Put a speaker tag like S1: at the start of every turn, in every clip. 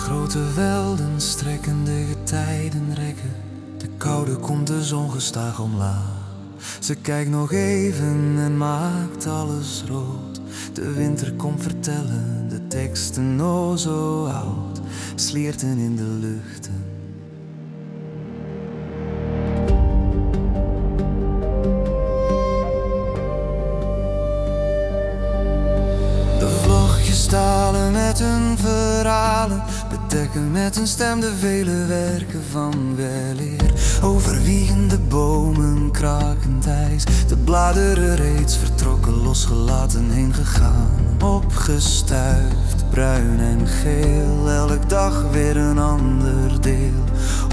S1: Grote velden strekkende getijden rekken. De koude komt de zon gestaag omlaag. Ze kijkt nog even en maakt alles rood. De winter komt vertellen, de teksten o zo oud, slierten in de luchten. De vlogjes stalen met hun verhalen, bedekken met hun stem de vele werken van weleer. Overwiegende bomen, krakend ijs, de bladeren reeds vertrokken, losgelaten heen gegaan. Opgestuifd, bruin en geel, elk dag weer een ander deel.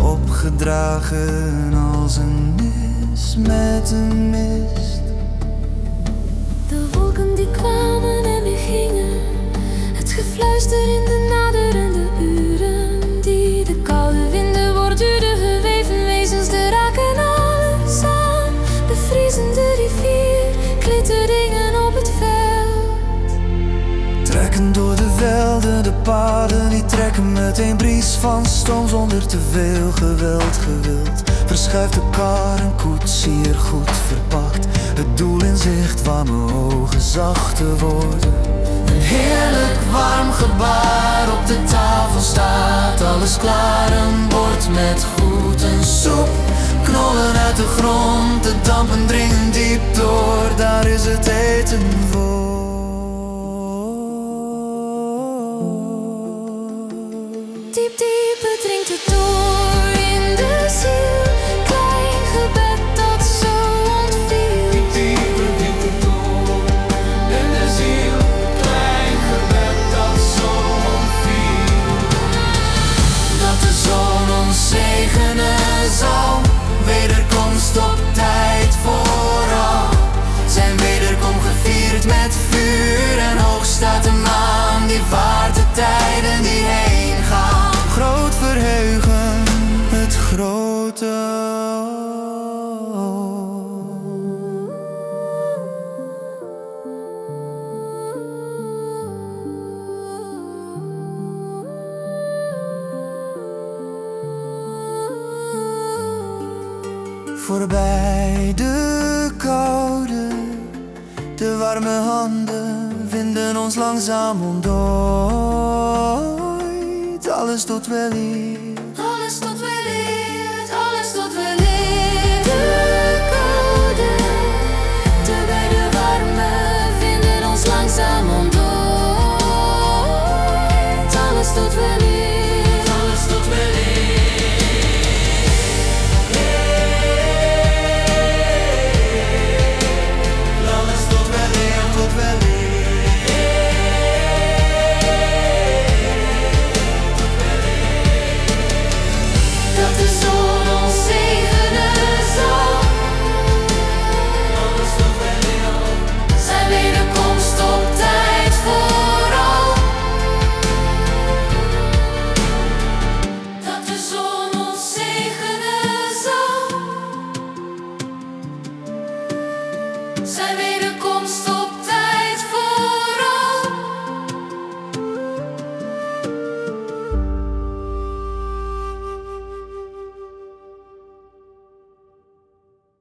S1: Opgedragen als een nis met een mist.
S2: De wolken die kwamen
S1: met een bries van stoom zonder te veel geweld, gewild. Verschuift de kar en koetsier goed verpakt. Het doel in zicht waar mijn ogen zachter worden. Een heerlijk warm gebaar op de tafel staat. Alles klaar, een bord met goed en soep. Knollen uit de grond, de dampen dringen diep door. Daar is het eten voor. Voorbij de koude, de warme handen vinden ons langzaam ontdooid. Alles tot wel hier.
S2: Alles